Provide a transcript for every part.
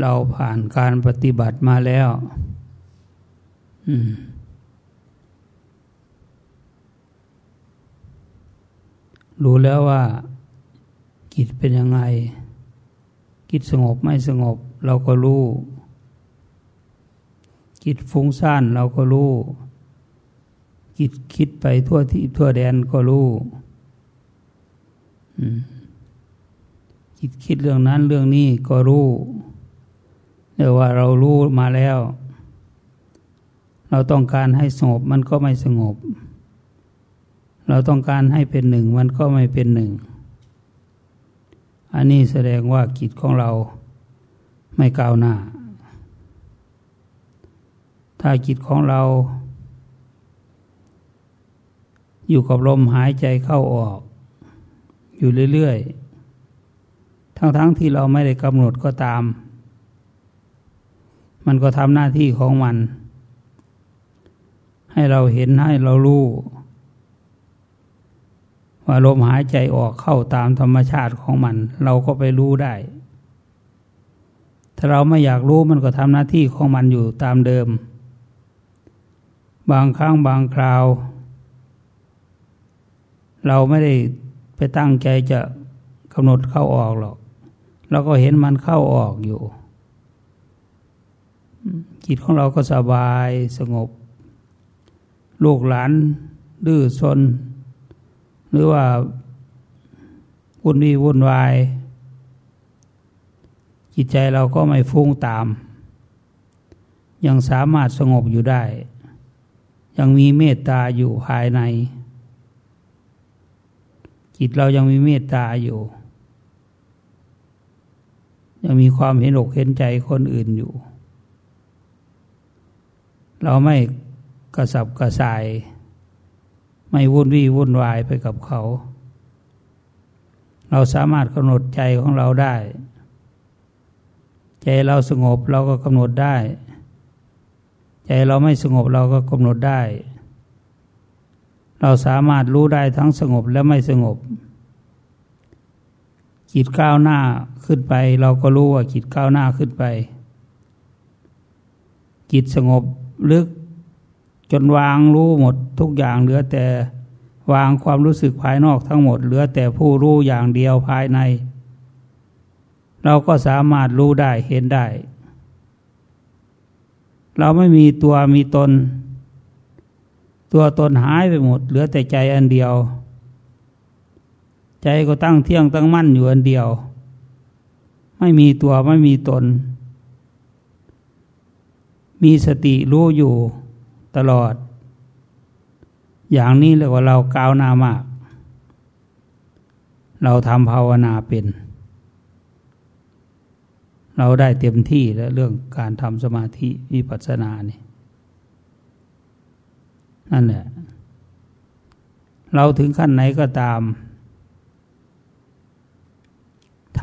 เราผ่านการปฏิบัติมาแล้ว อืม รู้แล้วว่าจิตเป็นยังไงจิตสงบไม่สงบ เราก็รู้จิตฟุ้งซ่านเราก็รู้จิตคิดไปทั่วที่ทั่วแดนก็รู้จิตคิดเรื่องนั้นเรื่องนี้ก็รู้ เรียกว่าเรารู้มาแล้ว เราต้องการให้สงบมันก็ไม่สงบ เราต้องการให้เป็นหนึ่งมันก็ไม่เป็นหนึ่ง อันนี้แสดงว่าจิตของเราไม่ก้าวหน้า ถ้าจิตของเรา อยู่กับลมหายใจเข้าออก อยู่เรื่อยๆ ทั้งๆทที่เราไม่ได้กำหนดก็ตาม มันก็ทำหน้าที่ของมัน ให้เราเห็นให้เรารู้ว่าลมหายใจออกเข้าตามธรรมชาติของมัน เราก็ไปรู้ได้ ถ้าเราไม่อยากรู้มันก็ทำหน้าที่ของมันอยู่ตามเดิม บางครั้งบางคราว เราไม่ได้ไปตั้งใจจะกำหนดเข้าออกหรอก เราก็เห็นมันเข้าออกอยู่ จิตของเราก็สบายสงบ ลูกหลานดื้อซนหรือว่าวุ่นวี่วุ่นวาย จิตใจเราก็ไม่ฟุ้งตาม ยังสามารถสงบอยู่ได้ ยังมีเมตตาอยู่ภายใน จิตเรายังมีเมตตาอยู่ ยังมีความเห็นอกเห็นใจคนอื่นอยู่ เราไม่กระสับกระส่าย ไม่วุ่นวี่วุ่นวายไปกับเขา เราสามารถกำหนดใจของเราได้ ใจเราสงบเราก็กำหนดได้ ใจเราไม่สงบเราก็กำหนดได้ เราสามารถรู้ได้ทั้งสงบและไม่สงบจิตก้าวหน้าขึ้นไป เราก็รู้ว่าจิตก้าวหน้าขึ้นไป จิตสงบ ลึกจนวางรู้หมดทุกอย่างเหลือแต่วางความรู้สึกภายนอกทั้งหมด เหลือแต่ผู้รู้อย่างเดียวภายใน เราก็สามารถรู้ได้เห็นได้ เราไม่มีตัวมีตน ตัวตนหายไปหมด เหลือแต่ใจอันเดียว ใจก็ตั้งเที่ยงตั้งมั่นอยู่อันเดียว ไม่มีตัวไม่มีตน มีสติรู้อยู่ตลอด อย่างนี้เรียว่าเราก้าวหน้ามาก เราทำภาวนาเป็น เราได้เต็มที่แล้วเรื่องการทำสมาธิวิปัสสนานี่นั่นแหละ เราถึงขั้นไหนก็ตาม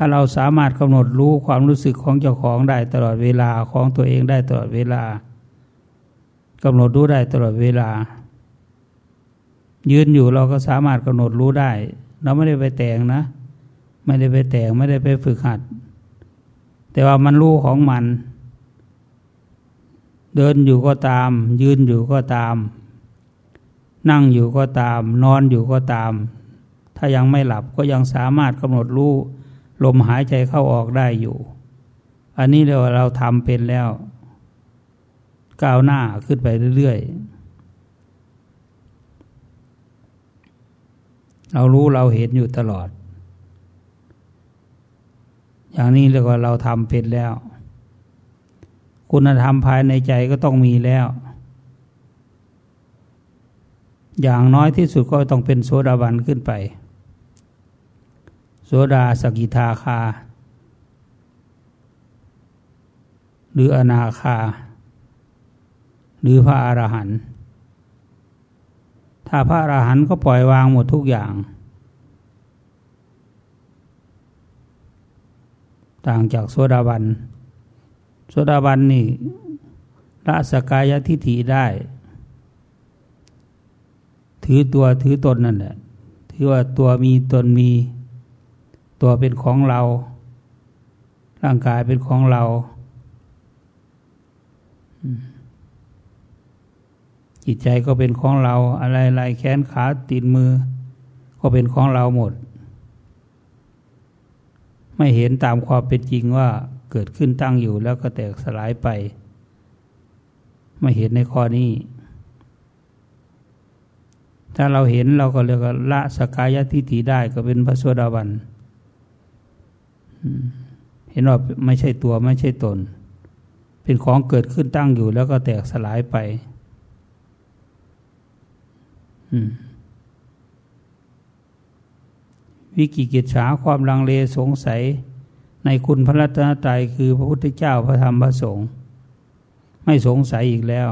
ถ้าเราสามารถกำหนดรู้ความรู้สึกของเจ้าของได้ตลอดเวลาของตัวเองได้ตลอดเวลากำหนดรู้ได้ตลอดเวลา ยืนอยู่เราก็สามารถกำหนดรู้ได้ เราไม่ได้ไปแต่งนะ ไม่ได้ไปแต่งไม่ได้ไปฝึกหัด แต่ว่ามันรู้ของมัน เดินอยู่ก็ตาม ยืนอยู่ก็ตาม นั่งอยู่ก็ตาม นอนอยู่ก็ตาม ถ้ายังไม่หลับก็ยังสามารถกำหนดรู้ ลมหายใจเข้าออกได้อยู่ อันนี้เรียกว่าเราทำเป็นแล้ว ก้าวหน้าขึ้นไปเรื่อยๆ เรารู้เราเห็นอยู่ตลอด อย่างนี้เรียกว่าเราทำเป็นแล้ว คุณธรรมภายในใจก็ต้องมีแล้ว อย่างน้อยที่สุดก็ต้องเป็นโสดาบันขึ้นไป โสดาสกิทาคา หรืออนาคา หรือพระอรหันต์ถ้าพระอรหันต์ก็ปล่อยวางหมดทุกอย่าง ต่างจากโสดาบัน โสดาบันนี่ละสกายทิฏฐิได้ ถือตัวถือตนนั่นแหละ ถือว่าตัวมีตนมี ตัวเป็นของเรา ร่างกายเป็นของเราจิตใจก็เป็นของเรา อะไรอะไรแขนขาตีนมือ ก็เป็นของเราหมด ไม่เห็นตามความเป็นจริงว่าเกิดขึ้นตั้งอยู่แล้วก็แตกสลายไป ไม่เห็นในข้อนี้ ถ้าเราเห็นเราก็เรียกละสกายทิฏฐิได้ก็เป็นพระสวดาบัน เห็นว่าไม่ใช่ตัวไม่ใช่ตน เป็นของเกิดขึ้นตั้งอยู่แล้วก็แตกสลายไปวิกิกิจฉาความลังเลสงสัย ในคุณพระรัตนตรัยคือพระพุทธเจ้าพระธรรมพระสงฆ์ไม่สงสัยอีกแล้ว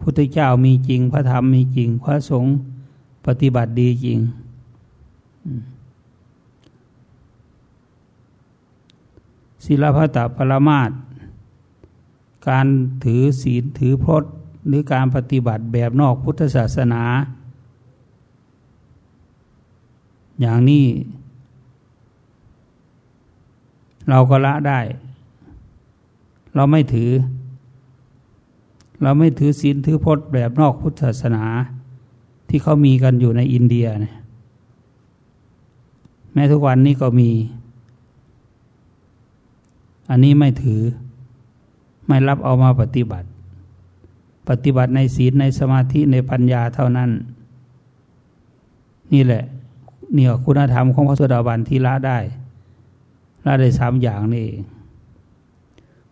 พุทธเจ้ามีจริง พระธรรมมีจริง พระสงฆ์ปฏิบัติดีจริง ศิลปะตปรมาตการถือศีลถือพจน์หรือการปฏิบัติแบบนอกพุทธศาสนา อย่างนี้ เราก็ละได้ เราไม่ถือ เราไม่ถือศีลถือพจน์แบบนอกพุทธศาสนา ที่เขามีกันอยู่ในอินเดียเนี่ยแม้ทุกวันนี้ก็มี อันนี้ไม่ถือ ไม่รับเอามาปฏิบัติ ปฏิบัติในศีลในสมาธิในปัญญาเท่านั้น นี่แหละเนี่ยคุณธรรมของพระสดาบันที่ละได้ละได้สามอย่างนี่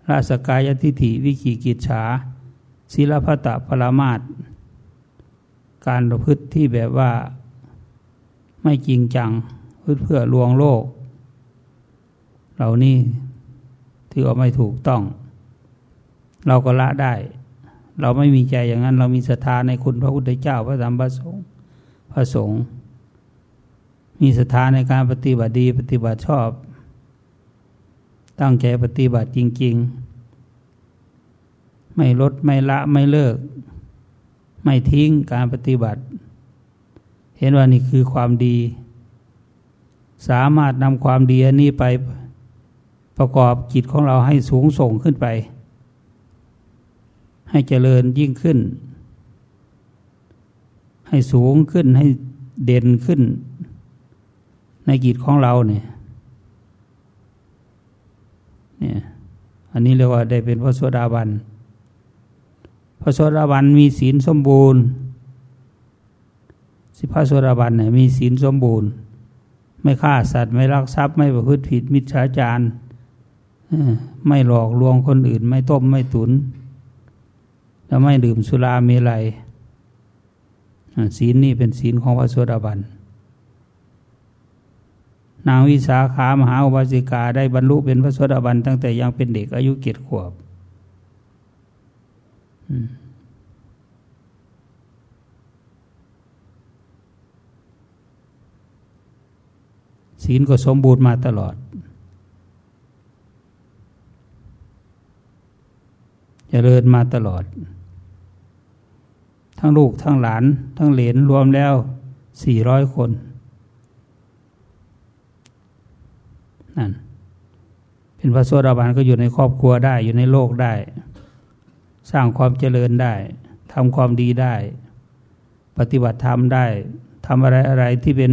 ละสกายทิฏฐิวิกิกิจฉาศีลพัตะปรามาตการประพฤติที่แบบว่าไม่จริงจังเพื่อเพื่อลวงโลก เหล่านี้ ถือว่าไม่ถูกต้อง เราก็ละได้ เราไม่มีใจอย่างนั้น เรามีศรัทธาในคุณพระพุทธเจ้าพระธรรมพระสงฆ์พระสงฆ์มีศรัทธาในการปฏิบัติดีปฏิบัติชอบ ตั้งใจปฏิบัติจริง ๆ ไม่ลดไม่ละไม่เลิก ไม่ทิ้งการปฏิบัติ เห็นว่านี่คือความดี สามารถนำความดีอันนี้ไป ประกอบจิตของเราให้สูงส่งขึ้นไป ให้เจริญยิ่งขึ้น ให้สูงขึ้นให้เด่นขึ้น ในกิจของเราเนี่ยเนี่ย อันนี้เรียกว่าได้เป็นพระโสดาบันพระโสดาบันมีศีลสมบูรณ์ สิพระโสดาบันเนี่ยมีศีลสมบูรณ์ ไม่ฆ่าสัตว์ไม่รักทรัพย์ไม่ประพฤติผิดมิจฉาจาร ไม่หลอกลวงคนอื่น ไม่ต้มไม่ตุน แล้วไม่ดื่มสุราเมลัยศีลนี่เป็นศีลของพระโสดาบัน นางวิสาขามหาอุบาสิกาได้บรรลุเป็นพระโสดาบัน ตั้งแต่ยังเป็นเด็กอายุเจ็ดขวบศีลก็สมบูรณ์มาตลอด จเจริญมาตลอด ทั้งลูกทั้งหลาน ทั้งเหลนรวมแล้วสี่ร้อยคนนั่นเป็นพระโสดาบันก็อยู่ในครอบครัวได้อยู่ในโลกได้ สร้างความเจริญได้ทำความดีได้ ปฏิบัติธรรมได้ทำอะไรอะไรที่เป็น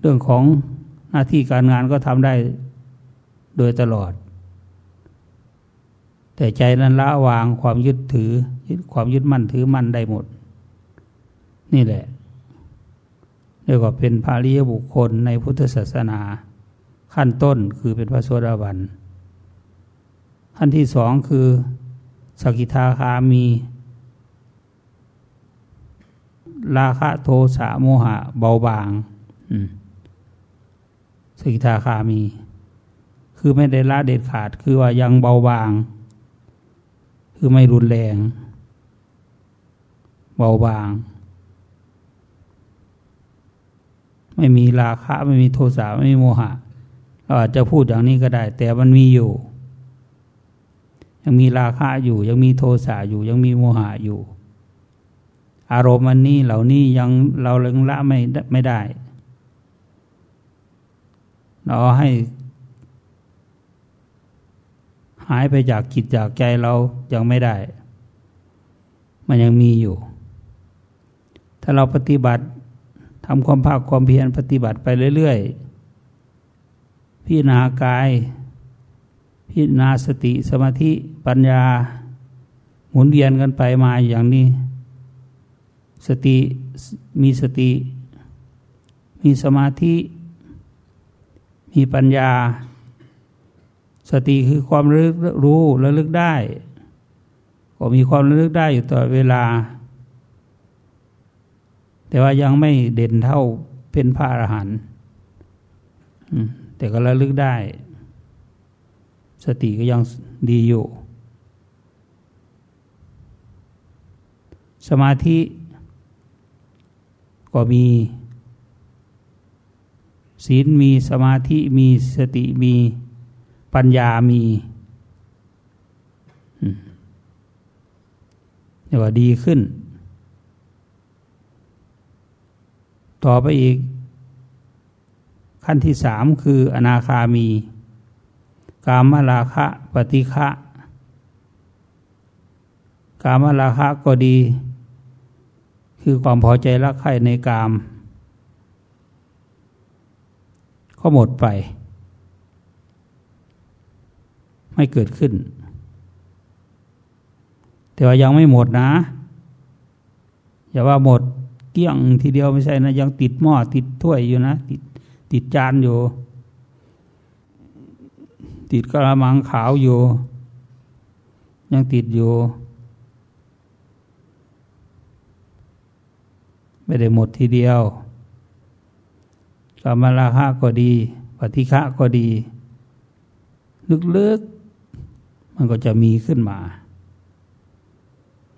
เรื่องของหน้าที่การงานก็ทำได้โดยตลอด แต่ใจนั้นละวางความยึดถือยึดความยึดมั่นถือมั่นได้หมด นี่แหละเรียกว่าเป็นภาริยบุคคลในพุทธศาสนา ขั้นต้นคือเป็นพระโสดาบันขั้นที่สองคือสกิทาคามี ราคะโทสะโมหะ เบาบางสกิทาคามี คือไม่ได้ละเด็ดขาดคือว่ายังเบาบาง คือไม่รุนแรง เบาบาง ไม่มีราคะ ไม่มีโทสะไม่มีโมหะเราอาจจะพูดอย่างนี้ก็ได้ แต่มันมีอยู่ ยังมีราคะอยู่ ยังมีโทสะอยู่ ยังมีโมหะอยู่ อารมณ์อันนี้เหล่านี้ยังเราเลิงละไม่ไม่ได้ เราให้หายไปจากจิตจากใจเรายังไม่ได้ มันยังมีอยู่ ถ้าเราปฏิบัติทำความภาคความเพียรปฏิบัติไปเรื่อยๆ พิจารณากาย พิจารณาสติสมาธิปัญญา หมุนเวียนกันไปมาอย่างนี้ สติมีสติ มีสมาธิ มีปัญญา สติคือความระลึกรู้ระลึกได้ ก็มีความระลึกได้อยู่ตลอดเวลา แต่ว่ายังไม่เด่นเท่าเป็นพระอรหันต์แต่ก็ระลึกได้ สติก็ยังดีอยู่ สมาธิ ก็มีศีลมีสมาธิมีสติมี ปัญญามีเรียกว่าดีขึ้น ต่อไปอีก ขั้นที่สามคืออนาคามี กามราคะปฏิฆะกามราคะก็ดี คือความพอใจรักใคร่ในกาม ก็หมดไป ไม่เกิดขึ้น แต่ว่ายังไม่หมดนะ อย่าว่าหมดเกี้ยงทีเดียวไม่ใช่นะ ยังติดหม้อติดถ้วยอยู่นะ ติดติดจานอยู่ ติดกระมังขาวอยู่ ยังติดอยู่ ไม่ได้หมดทีเดียวกรรมราคะก็ดี ปฏิฆะก็ดี ลึกๆ มันก็จะมีขึ้นมา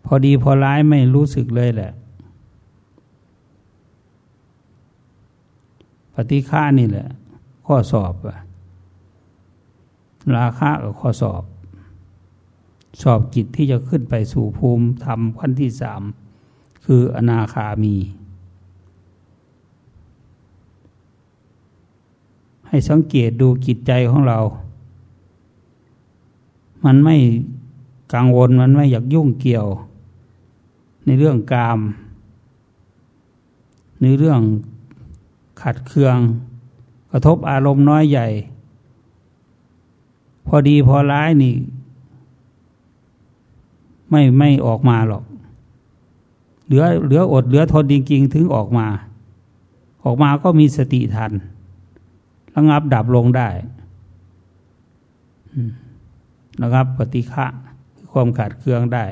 พอดีพอร้ายไม่รู้สึกเลยแหละ ปฏิฆานี่แหละ ข้อสอบอะราคะกับข้อสอบ สอบจิตที่จะขึ้นไปสู่ภูมิธรรมขั้นที่สามคืออนาคามี ให้สังเกตดูจิตใจของเรา มันไม่กังวลมันไม่อยากยุ่งเกี่ยว ในเรื่องกาม ในเรื่องขัดเคือง กระทบอารมณ์น้อยใหญ่ พอดีพอร้ายนี่ ไม่ไม่ออกมาหรอก เหลือเหลืออดเหลือทนจริง ๆ ถึงออกมา ออกมาก็มีสติทันระงับดับลงได้ ระงับปฏิฆะความขาดเครื่องได้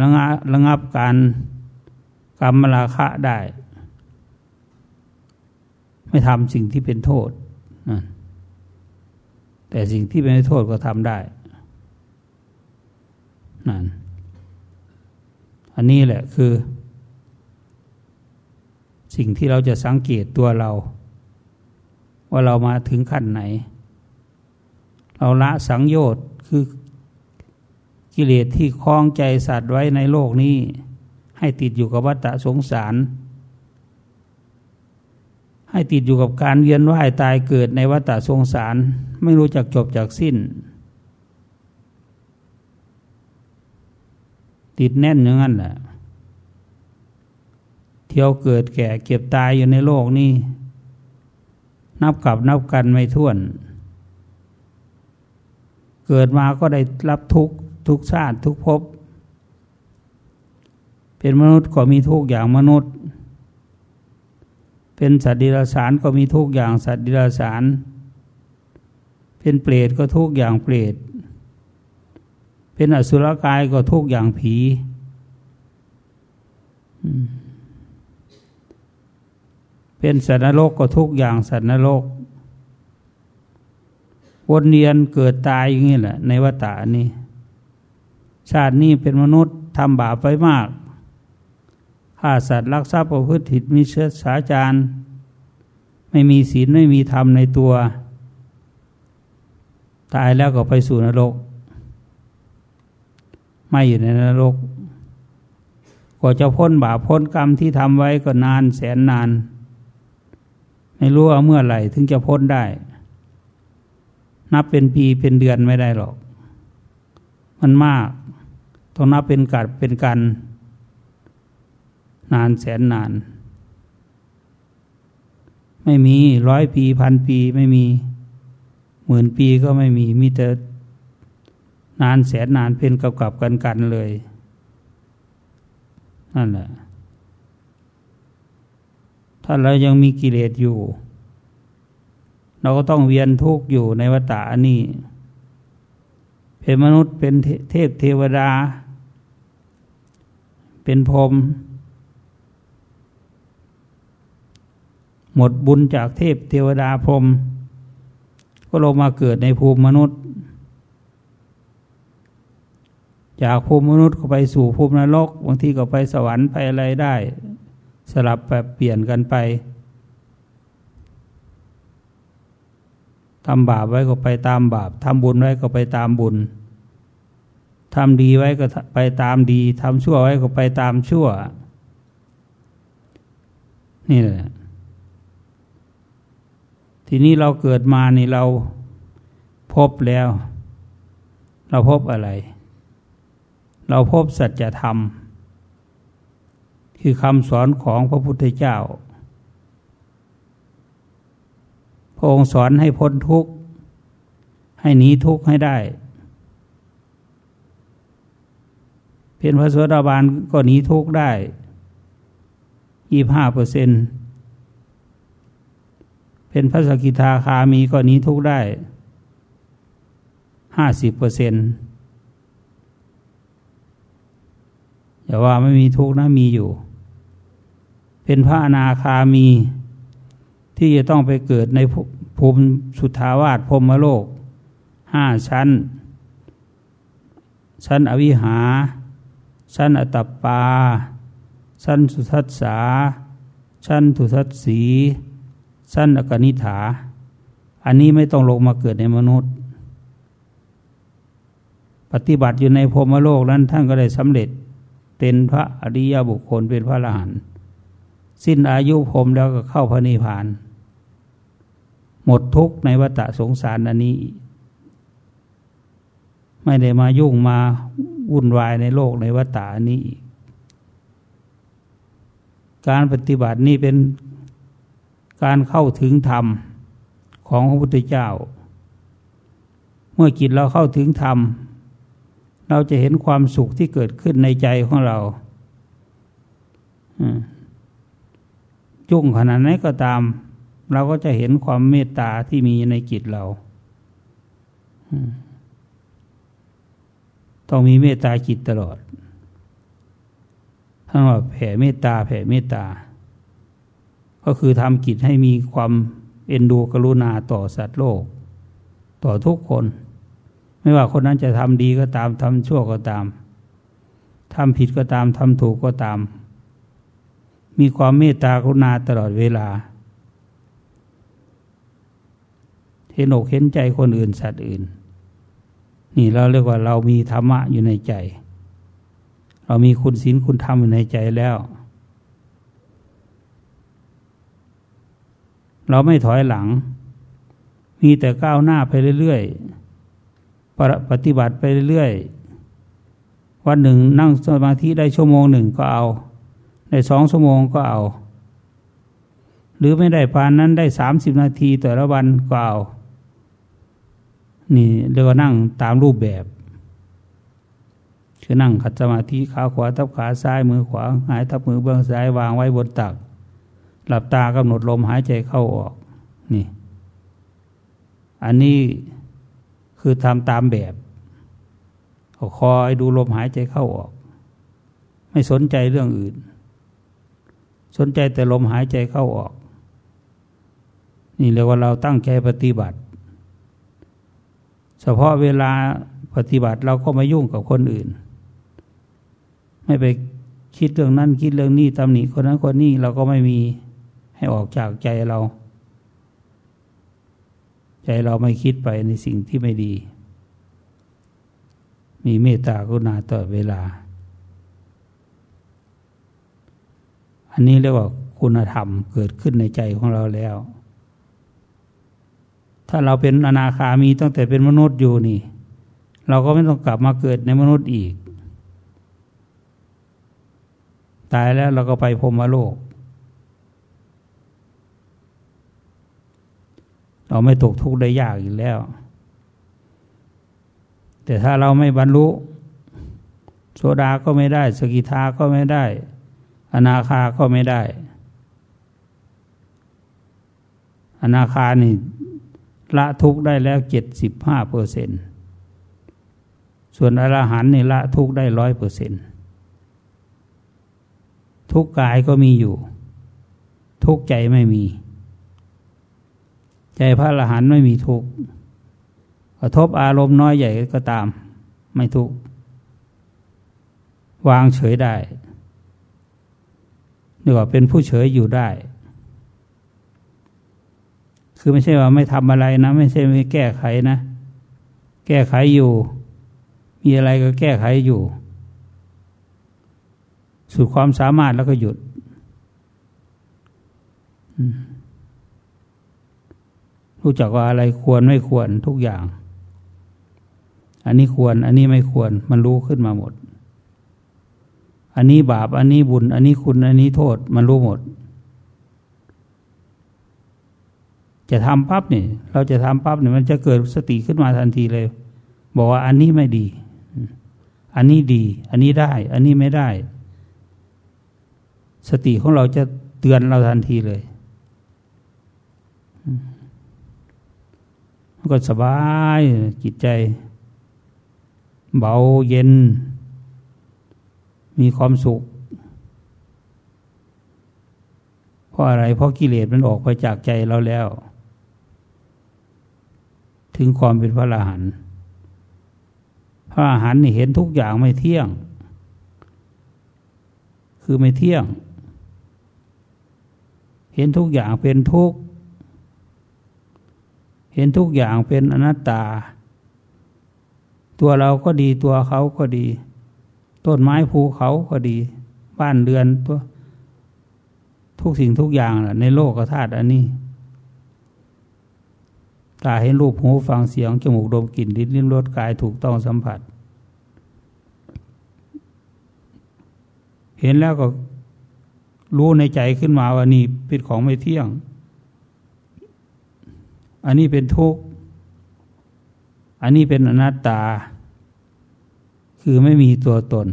ระงับระงับการกรรมราคะได้ ไม่ทำสิ่งที่เป็นโทษ แต่สิ่งที่เป็นโทษก็ทำได้นั่นอันนี้แหละคือ สิ่งที่เราจะสังเกตตัวเรา ว่าเรามาถึงขั้นไหน เราละสังโยชน์คือกิเลสที่คล้องใจสัตว์ไว้ในโลกนี้ ให้ติดอยู่กับวัฏสงสาร ให้ติดอยู่กับการเวียนว่ายตายเกิดในวัฏสงสาร ไม่รู้จักจบจากสิ้น ติดแน่นอย่างนั้นแหละเที่ยวเกิดแก่เก็บตายอยู่ในโลกนี้ นับกับนับกันไม่ท้วน เกิดมาก็ได้รับทุกทุกชาติทุกภพเป็นมนุษย์ก็มีทุกอย่างมนุษย์ เป็นสัตว์ดิลสารก็มีทุกอย่างสัตว์ดิลสารเป็นเปรตก็ทุกอย่างเปรต เป็นอสุรกายก็ทุกอย่างผีเป็นสัตว์นรกก็ทุกอย่างสัตว์นรก วนเรียนเกิดตายอย่างนี้แหละ ในวัฏฏานี้ ชาตินี้เป็นมนุษย์ทำบาปไว้มากฆ่าสัตว์ลักทรัพย์ประพฤติผิดมีเชื้อสาจารไม่มีศีลไม่มีธรรมในตัว ตายแล้วก็ไปสู่นรก ไม่อยู่ในนรกกว่าจะพ้นบาปพ้นกรรมที่ทำไว้ก็นานแสนนาน ไม่รู้ว่าเมื่อไหร่ถึงจะพ้นได้ นับเป็นปีเป็นเดือนไม่ได้หรอก มันมาก ต้องนับเป็นกัดเป็นกัน นานแสนนาน ไม่มีร้อยปีพันปีไม่มีหมื่นปีก็ไม่มีมีแต่นานแสนนานเป็นกับกับกันกันเลยนั่นแหละ ถ้าเรายังมีกิเลสอยู่ เราก็ต้องเวียนทุกข์อยู่ในวัฏฏะนี้เป็นมนุษย์เป็นเทพเทวดา เป็นพรหมหมดบุญจากเทพเทวดาพรหมก็ลงมาเกิดในภูมิมนุษย์ จากภูมิมนุษย์ก็ไปสู่ภูมินรกบางทีก็ไปสวรรค์ไปอะไรได้ สลับแบบเปลี่ยนกันไป ทำบาปไว้ก็ไปตามบาปทำบุญไว้ก็ไปตามบุญทำดีไว้ก็ไปตามดีทำชั่วไว้ก็ไปตามชั่ว นี่แหละทีนี้เราเกิดมานี่เราพบแล้ว เราพบอะไร เราพบสัจธรรม คือคำสอนของพระพุทธเจ้า พระองค์สอนให้พ้นทุกข์ ให้หนีทุกข์ให้ได้เพียงพระสวสดาบาลก็หนีทุกข์ได้ยี่ห้าเปอร์เซ็นต์เป็นพระสกิทาคามีก็หนีทุกข์ได้ห้าสิบเปอร์เซ็นต์อย่าว่าไม่มีทุกข์นะมีอยู่ เป็นพระอนาคามี ที่จะต้องไปเกิดในภูมิสุทาวาสพรมโลกห้าชั้น ชั้นอวิหา ชั้นอตัปปา ชั้นสุทัสสา ชั้นทุทัสสีสั้นอกนิฐา อันนี้ไม่ต้องลงมาเกิดในมนุษย์ ปฏิบัติอยู่ในพรมโลกนั้นท่านก็ได้สำเร็จเป็นพระอริยบุคคลเป็นพระอรหันต์สิ้นอายุพรมแล้วก็เข้าพระนิพพาน หมดทุกข์ในวัฏสงสารอันนี้ ไม่ได้มายุ่งมาวุ่นวายในโลกในวัฏฏานี้การปฏิบัตินี้เป็นการเข้าถึงธรรมของพระพุทธเจ้า เมื่อจิตเราเข้าถึงธรรม เราจะเห็นความสุขที่เกิดขึ้นในใจของเราจุ่งขนาดไหนก็ตาม เราก็จะเห็นความเมตตาที่มีในจิตเรา ต้องมีเมตตาจิตตลอดท่านว่าแผ่เมตตา แผ่เมตตา ก็คือทำกิจให้มีความเอ็นดูกรุณาต่อสัตว์โลก ต่อทุกคน ไม่ว่าคนนั้นจะทำดีก็ตามทำชั่วก็ตามทำผิดก็ตามทำถูกก็ตาม มีความเมตตากรุณาตลอดเวลาเห็นอกเห็นใจคนอื่นสัตว์อื่น นี่เราเรียกว่าเรามีธรรมะอยู่ในใจ เรามีคุณศีลคุณธรรมอยู่ในใจแล้ว เราไม่ถอยหลัง มีแต่ก้าวหน้าไปเรื่อยๆปฏิบัติไปเรื่อยๆวันหนึ่งนั่งสมาธิได้ชั่วโมงหนึ่งก็เอาได้สองชั่วโมงก็เอาหรือไม่ได้ปานนั้นได้สามสิบนาทีแต่ละวันก็เอา นี่เรียกว่านั่งตามรูปแบบ คือนั่งขัดสมาธิขาขวาทับขาซ้ายมือขวา หายทับมือเบื้องซ้ายวางไว้บนตัก หลับตากำหนดลมหายใจเข้าออก นี่ อันนี้คือทำตามแบบคอยดูลมหายใจเข้าออก ไม่สนใจเรื่องอื่น สนใจแต่ลมหายใจเข้าออก นี่เรียกว่าเราตั้งใจปฏิบัติ เฉพาะเวลาปฏิบัติเราก็ไม่ยุ่งกับคนอื่น ไม่ไปคิดเรื่องนั้นคิดเรื่องนี้ตำหนิคนนั้นคนนี้เราก็ไม่มีให้ออกจากใจเรา ใจเราไม่คิดไปในสิ่งที่ไม่ดี มีเมตตากรุณาตลอเวลา อันนี้เรียกว่าคุณธรรมเกิดขึ้นในใจของเราแล้ว ถ้าเราเป็นอนาคามีตั้งแต่เป็นมนุษย์อยู่นี่ เราก็ไม่ต้องกลับมาเกิดในมนุษย์อีก ตายแล้วเราก็ไปพรมโลก เราไม่ตกทุกข์ได้ยากอีกแล้ว แต่ถ้าเราไม่บรรลุโสดาก็ไม่ได้ สกิทาก็ไม่ได้ อนาคาก็ไม่ได้ อนาคานี่ ละทุกได้แล้วเจ็ดสิบห้าเปอร์เซ็นส่วนอรหันต์นี่ละทุกได้ร้อยเปอร์เซ็นทุกกายก็มีอยู่ ทุกใจไม่มี ใจพระอรหันต์ไม่มีทุกกระทบอารมณ์น้อยใหญ่ก็ตาม ไม่ทุกวางเฉยได้เรียกว่าเป็นผู้เฉยอยู่ได้ คือไม่ใช่ว่าไม่ทำอะไรนะ ไม่ใช่ไม่แก้ไขนะ แก้ไขอยู่ มีอะไรก็แก้ไขอยู่ สุดความสามารถแล้วก็หยุด รู้จักว่าอะไรควรไม่ควรทุกอย่าง อันนี้ควร อันนี้ไม่ควร มันรู้ขึ้นมาหมด อันนี้บาป อันนี้บุญ อันนี้คุณ อันนี้โทษ มันรู้หมด จะทำปั๊บเนี่ยเราจะทำปั๊บเนี่ยมันจะเกิดสติขึ้นมาทันทีเลย บอกว่าอันนี้ไม่ดี อันนี้ดี อันนี้ได้ อันนี้ไม่ได้ สติของเราจะเตือนเราทันทีเลยมันก็สบายจิตใจ เบาเย็น มีความสุขเพราะอะไร เพราะกิเลสมันออกไปจากใจเราแล้ว ถึงความเป็นพระอรหันต์พระอรหันต์นี่เห็นทุกอย่างไม่เที่ยง คือไม่เที่ยง เห็นทุกอย่างเป็นทุกข์เห็นทุกอย่างเป็นอนัตตา ตัวเราก็ดีตัวเขาก็ดี ต้นไม้ภูเขาก็ดี บ้านเรือนตัว ทุกสิ่งทุกอย่างในโลกธาตุอันนี้ ตาเห็นรูปหูฟังเสียงจมูกดมกลิ่นลิ้นลิ้มรสกายถูกต้องสัมผัส เห็นแล้วก็รู้ในใจขึ้นมาว่านี่เป็นของไม่เที่ยง อันนี้เป็นทุกข์ อันนี้เป็นอนัตตา คือไม่มีตัวตน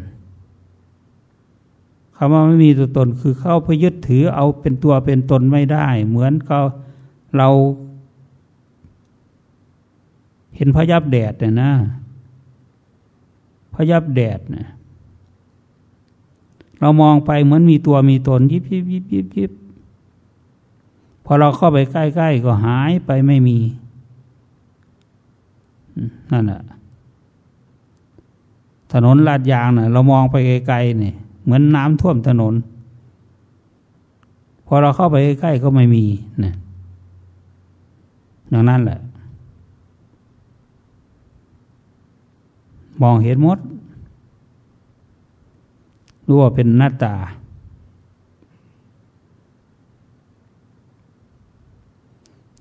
คำว่าไม่มีตัวตนคือเข้าไปยึดถือเอาเป็นตัวเป็นตนไม่ได้ เหมือนก็เรา เห็นพยับแดดเนี่ยนะพยับแดดเนี่ยเรามองไปเหมือนมีตัวมีตนยิบยิบยิบยิบยิบพอเราเข้าไปใกล้ๆก็หายไปไม่มีนั่นแหละถนนลาดยางเนะ่ะ เรามองไปไกลๆเนี่ยเหมือนน้ำท่วมถนน พอเราเข้าไปใกล้ๆก็ไม่มีนะดังนั้นแหละ มองเห็นหมด รู้ว่าเป็นหน้าตา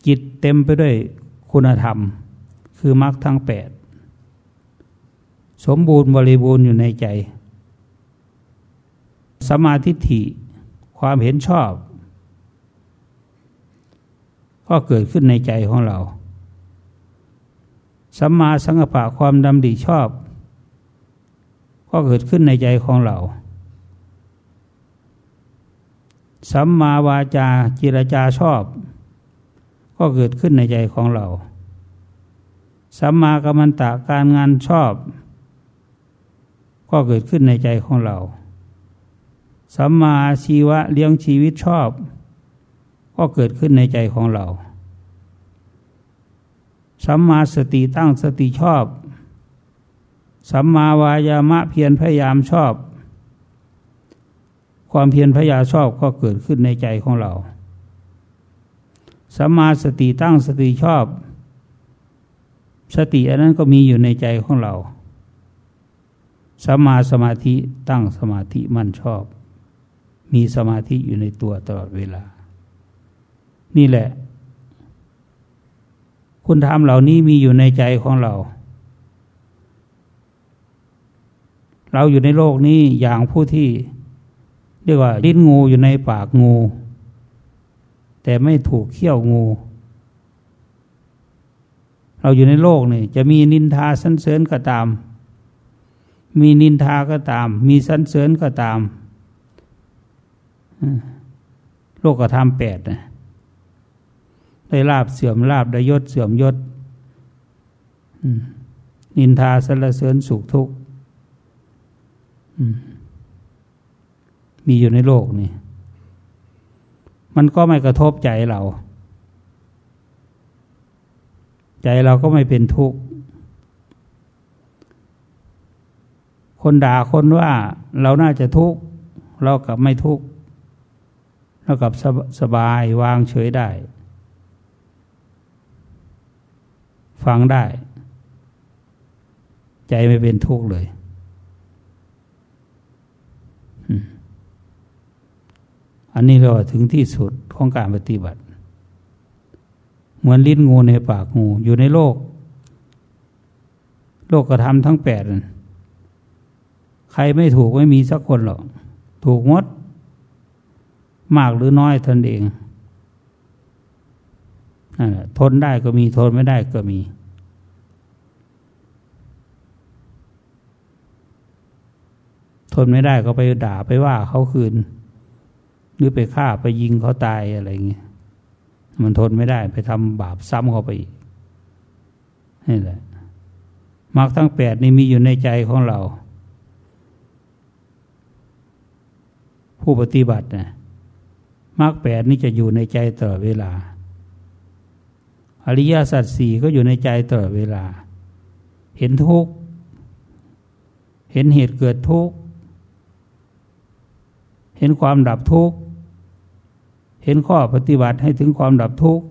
จิตเต็มไปด้วยคุณธรรม คือมรรคทั้งแปด สมบูรณ์บริบูรณ์อยู่ในใจ สมาธิฐิความเห็นชอบ ก็เกิดขึ้นในใจของเราสัมมาสังกปะความดำดิชอบ ก็เกิดขึ้นในใจของเรา สัมมาวาจาจิรจาชอบ ก็เกิดขึ้นในใจของเรา สัมมากรรมตะการงานชอบ ก็เกิดขึ้นในใจของเรา สัมมาชีวะเลี้ยงชีวิตชอบ ก็เกิดขึ้นในใจของเรา สัมมาสติตั้งสติชอบ สัมมาวายามะเพียรพยายามชอบ ความเพียรพยายามชอบก็เกิดขึ้นในใจของเรา สัมมาสติตั้งสติชอบ สติอันนั้นก็มีอยู่ในใจของเรา สัมมาสมาธิตั้งสมาธิมั่นชอบ มีสมาธิอยู่ในตัวตลอดเวลา นี่แหละคคุณธรรมเหล่านี้มีอยู่ในใจของเรา เราอยู่ในโลกนี้อย่างผู้ที่เรียกว่าลิ้นงูอยู่ในปากงู แต่ไม่ถูกเขี้ยวงู เราอยู่ในโลกนี่จะมีนินทาสันเสริญก็ตาม มีนินทาก็ตาม มีสันเสริญก็ตาม โลกธรรมแปดนะได้ลาบเสื่อมลาบได้ยศเสื่อมยศนินทาสรรเสริญสุขทุกข์ มีอยู่ในโลกนี่ มันก็ไม่กระทบใจเรา ใจเราก็ไม่เป็นทุกข์ คนด่าคนว่าเราน่าจะทุกข์ เรากลับไม่ทุกข์ เรากลับสบายวางเฉยได้ ฟังได้ ใจไม่เป็นทุกข์เลย อันนี้เราถึงที่สุดของการปฏิบัติ เหมือนลิ้นงูในปากงูอยู่ในโลก โลกกระทำทั้งแปดใครไม่ถูกไม่มีสักคนหรอก ถูกมดมากหรือน้อยทนเองทนได้ก็มีทนไม่ได้ก็มี ทนไม่ได้ก็ไปด่าไปว่าเขาคืน หรือไปฆ่าไปยิงเขาตายอะไรเงี้ยมันทนไม่ได้ไปทำบาปซ้ำเขาไปอีกนี่แหละมรรคทั้งแปดนี่มีอยู่ในใจของเรา ผู้ปฏิบัตินะมรรคแปดนี่จะอยู่ในใจตลอดเวลา อริยสัจสี่ก็อยู่ในใจตลอดเวลา เห็นทุกข์เห็นเหตุเกิดทุกข์เห็นความดับทุกข์ เห็นข้อปฏิบัติให้ถึงความดับทุกข์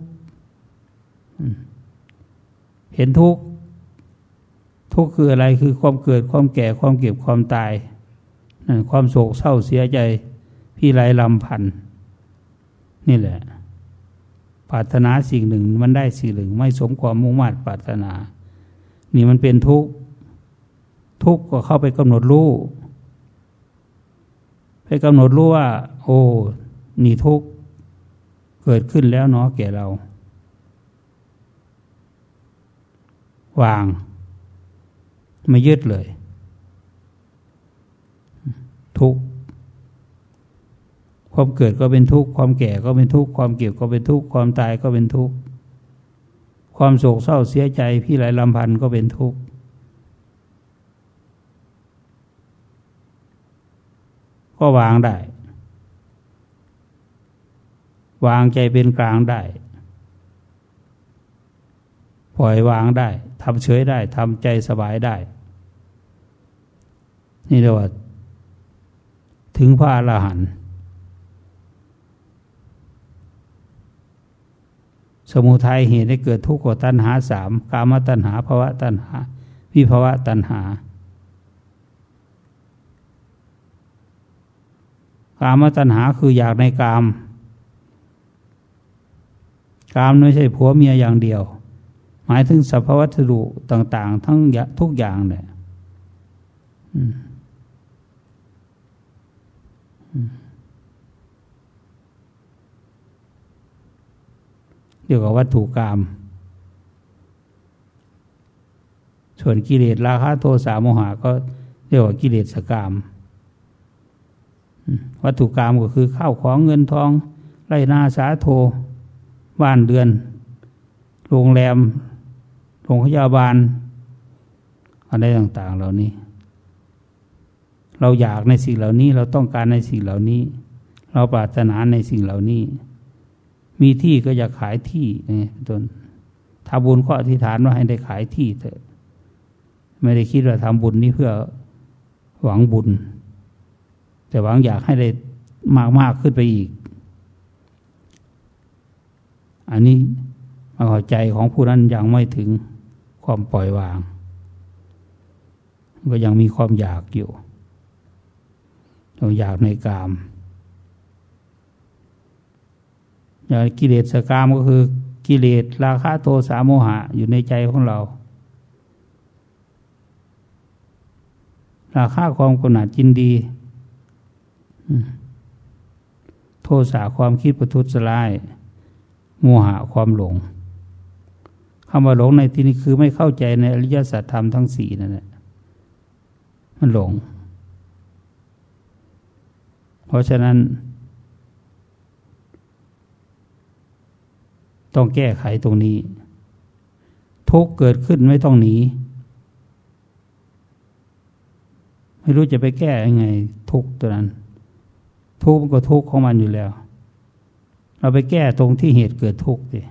เห็นทุกข์ทุกข์คืออะไรคือความเกิดความแก่ความเก็บความตายความโศกเศร้าเสียใจ พี่ไรลำพันนี่แหละปรารถนาสิ่งหนึ่งมันได้สิ่งหนึ่ง ไม่สมความมุ่งมั่นปรารถนา นี่มันเป็นทุกข์ทุกข์ก็เข้าไปกำหนดรู้ไปกำหนดรู้ว่า โอ้นี่ทุกข์ เกิดขึ้นแล้วเนาะแก่เรา วาง ไม่ยึดเลย ทุกความเกิดก็เป็นทุกข์ความแก่ก็เป็นทุกข์ความเก็บก็เป็นทุกข์ความตายก็เป็นทุกข์ความโศกเศร้าเสียใจพี่หลายลำพันธ์ก็เป็นทุกข์ก็วางได้ วางใจเป็นกลางได้ ปล่อยวางได้ทำเฉยได้ทำใจสบายได้ นี่เรียกว่า ถึงพระอรหันต์สมุทัยเหตุให้เกิดทุกข์กตัณหาสามกามตัณหาภาวะตัณหา วิภาวะตัณหากามตัณหาคืออยากในกาม กามไม่ใช่ผัวเมียอย่างเดียว หมายถึงสภาวะวัุต่าง ๆ ทั้งทุกอย่างเนี่ยเรียกว่าวัตถุกรรม ส่วนกิเลสราคะโทสะโมหะก็เรียกว่ากิเลสกรรม วัตถุกรรมก็คือข้าวของเงินทอง ไรนาสาโท บ้านเดือน โรงแรม โรงพยาบาล อะไรต่าง ๆ เหล่านี้ เราอยากในสิ่งเหล่านี้ เราต้องการในสิ่งเหล่านี้ เราปรารถนาในสิ่งเหล่านี้ มีที่ก็อยากขายที่นี่ต้นทำบุญก็อธิษฐานว่าให้ได้ขายที่เถอะ ไม่ได้คิดว่าทำบุญนี้เพื่อหวังบุญ แต่หวังอยากให้ได้มากมากขึ้นไปอีก อันนี้มาเข้าใจของผู้นั้นยังไม่ถึงความปล่อยวาง ก็ยังมีความอยากอยู่เราอยากในกามอย่างกิเลสกามก็คือกิเลสราคะโทสะโมหะอยู่ในใจของเรา ราคะความกหนัดจินดี โทสะความคิดประทุษร้าย โมหะความหลงคำว่าหลงในที่นี้คือไม่เข้าใจในอริยสัจธรรมทั้งสี่นั่นแหละมันหลง เพราะฉะนั้น ต้องแก้ไขตรงนี้ ทุกเกิดขึ้นไม่ต้องหนี ไม่รู้จะไปแก้ยังไง ทุกตัวนั้น ทุกมันก็ทุกของมันอยู่แล้ว เราไปแก้ตรงที่เหตุเกิดทุกข์ดิ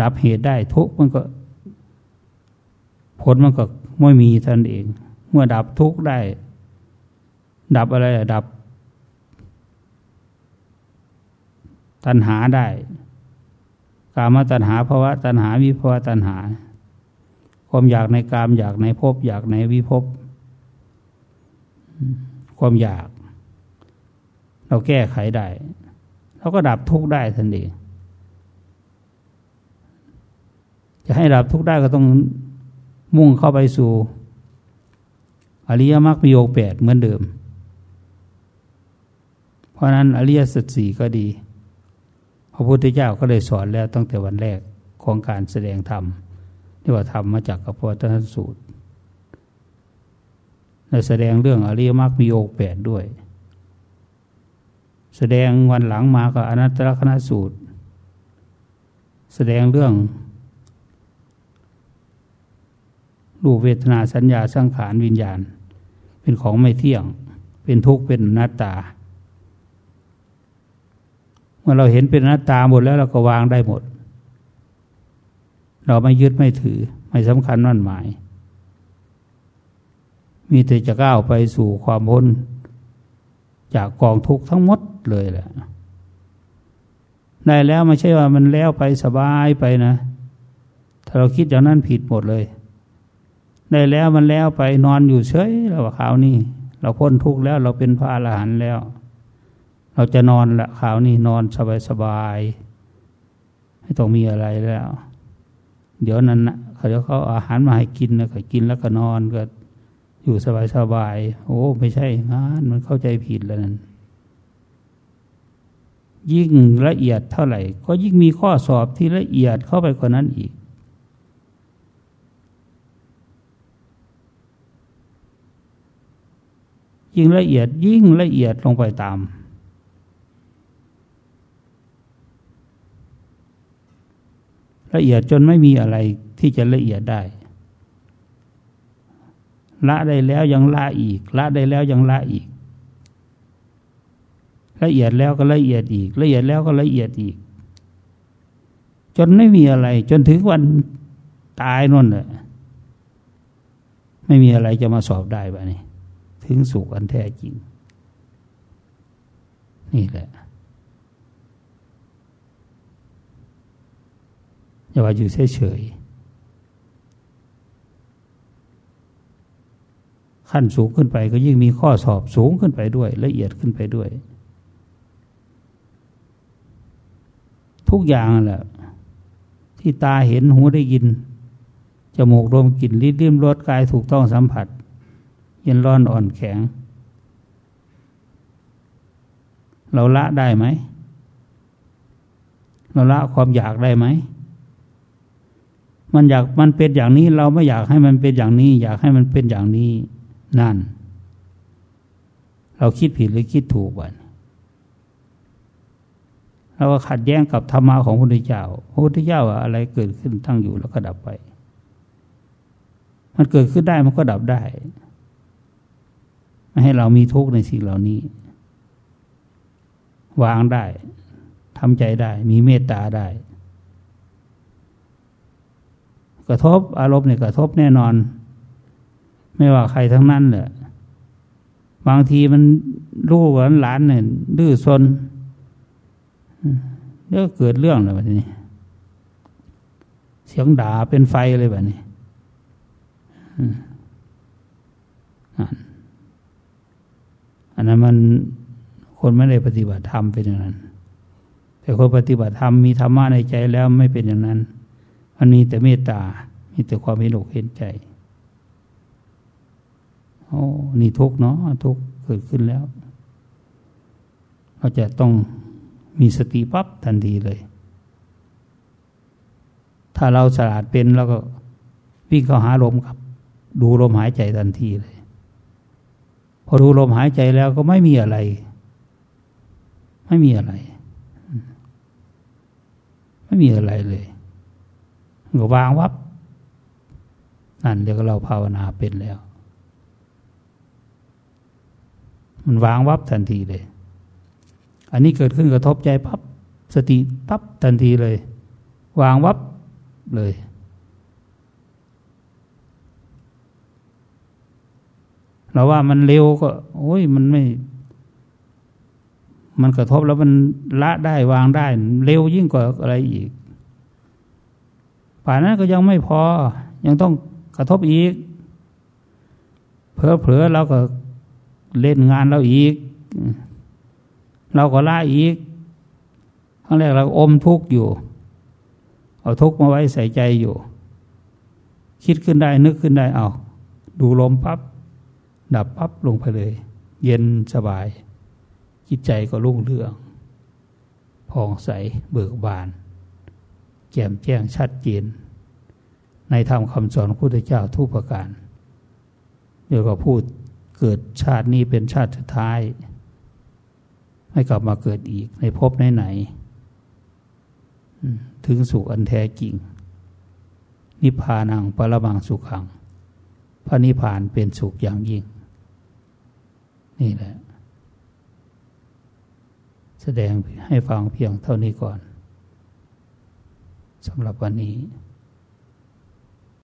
ดับเหตุได้ทุกข์มันก็ ผลมันก็ไม่มีท่านเอง เมื่อดับทุกข์ได้ ดับอะไรดับ ตัณหาได้ กามตัณหาภาวะตัณหาวิภาวะตัณหา ความอยากในกามอยากในภพอยากในวิภพความอยาก เราแก้ไขได้ เราก็ดับทุกข์ได้ทันเองจะให้ดับทุกข์ได้ก็ต้องมุ่งเข้าไปสู่อริยมรรคมีโยแปดเหมือนเดิม เพราะนั้นอริยสัจสี่ก็ดี พระพุทธเจ้าก็เลยสอนแล้วตั้งแต่วันแรกของการแสดงธรรมเรียกว่าธรรมมาจากกัพพุทธสูตรและแสดงเรื่องอริยมรรคมีโยแปดด้วย แสดงวันหลังมากับอนัตตลกนสูตร แสดงเรื่องรูปเวทนาสัญญาสังขารวิญญาณ เป็นของไม่เที่ยง เป็นทุกข์เป็นนัตตา เมื่อเราเห็นเป็นนัตตาหมดแล้วเราก็วางได้หมด เราไม่ยึดไม่ถือ ไม่สำคัญนั่นหมาย มีแต่จะก้าวไปสู่ความพ้น จากกองทุกข์ทั้งหมดเลยแหละได้แล้วไม่ใช่ว่ามันแล้วไปสบายไปนะ ถ้าเราคิดอย่างนั้นผิดหมดเลย ได้แล้วมันแล้วไปนอนอยู่เฉยเราข่าวนี้เราพ้นทุกข์แล้วเราเป็นพระอรหันต์แล้ว เราจะนอนละข่าวนี้นอนสบายสบายไม่ต้องมีอะไรแล้ว เดี๋ยวนั้นนะเขาเดี๋ยวเขาอาหารมาให้กินแล้วก็กินแล้วก็นอนก็ อยู่สบายสบาย โอ้ ไม่ใช่งานมันเข้าใจผิดแล้วนั่นยิ่งละเอียดเท่าไหร่ ก็ยิ่งมีข้อสอบที่ละเอียดเข้าไปกว่านั้นอีก ยิ่งละเอียดยิ่งละเอียดลงไปตาม ละเอียดจนไม่มีอะไรที่จะละเอียดได้ ละได้แล้วยังละอีก ละได้แล้วยังละอีก ละเอียดแล้วก็ละเอียดอีก ละเอียดแล้วก็ละเอียดอีก จนไม่มีอะไร จนถึงวันตายนั่นแหละไม่มีอะไรจะมาสอบได้บ้านี้ถึงสุขอันแท้จริง นี่แหละอย่าว่าอยู่เฉยๆ ขั้นสูงขึ้นไปก็ยิ่งมีข้อสอบสูงขึ้นไปด้วย ละเอียดขึ้นไปด้วย ทุกอย่างแหละที่ตาเห็นหูได้ยินจมูกดมกลิ่นลิ้นลิ้มรสกายถูกต้องสัมผัส เย็นร้อนอ่อนแข็ง เราละได้ไหม เราละความอยากได้ไหม มันอยากมันเป็นอย่างนี้เราไม่อยากให้มันเป็นอย่างนี้ อยากให้มันเป็นอย่างนี้ นั่น เราคิดผิดหรือคิดถูกวะเราก็ขัดแย้งกับธรรมะของพระพุทธเจ้าพระพุทธเจ้าอะไรเกิดขึ้นตั้งอยู่แล้วก็ดับไป มันเกิดขึ้นได้มันก็ดับได้ ไม่ให้เรามีทุกข์ในสิ่งเหล่านี้ วางได้ทำใจได้ มีเมตตาได้ กระทบอารมณ์เนี่ยกระทบแน่นอน ไม่ว่าใครทั้งนั้นเลยบางทีมันลูกหลานเนี่ยดื้อซนเดี๋ยวเกิดเรื่องอะไรแบบนี้ เสียงด่าเป็นไฟเลยแบบนี้อันนั้นมันคนไม่ได้ปฏิบัติธรรมเป็นอย่างนั้น แต่คนปฏิบัติธรรมมีธรรมะในใจแล้วไม่เป็นอย่างนั้น มันมีแต่เมตตา มีแต่ความเห็นอกเห็นใจ โอ้นี่ทุกเนาะทุกเกิดขึ้นแล้ว เราจะต้องมีสติปั๊บทันทีเลย ถ้าเราสลาดเป็นเราก็วิ่งเข้าหาลมครับ ดูลมหายใจทันทีเลย พอดูลมหายใจแล้วก็ไม่มีอะไร ไม่มีอะไร ไม่มีอะไรเลยก็วางวับ นั่นเรียกเราภาวนาเป็นแล้ว มันวางวับทันทีเลย อันนี้เกิดขึ้นกระทบใจปับ๊บสติปั๊บทันทีเลย วางวับเลย เราว่ามันเร็วก็ โอ้ยมันไม่ มันกระทบแล้วมันละได้วางได้ เร็วยิ่งกว่าอะไรอีกป่านนั้นก็ยังไม่พอ ยังต้องกระทบอีกเผลอเผลอเราก็ เล่นงานเราอีก เราก็ละอีกครั้งแรกเราอมทุกข์อยู่ เอาทุกข์มาไว้ใส่ใจอยู่ คิดขึ้นได้นึกขึ้นได้เอาดูลมปับ๊บดับปั๊บลงไปเลย เย็นสบาย จิตใจก็รุ่งเรืองผ่องใสเบิกบาน แจ่มแจ้งชัดเจน ในธรรมคำสอนพระพุทธเจ้าทุกประการเดี๋ยวก็พูด เกิดชาตินี้เป็นชาติสุดท้าย ไม่กลับมาเกิดอีกในภพไหนๆถึงสุขอันแท้จริง นิพพานังปรมังสุขัง พระนิพพานเป็นสุขอย่างยิ่ง นี่แหละ แสดงให้ฟังเพียงเท่านี้ก่อนสำหรับวันนี้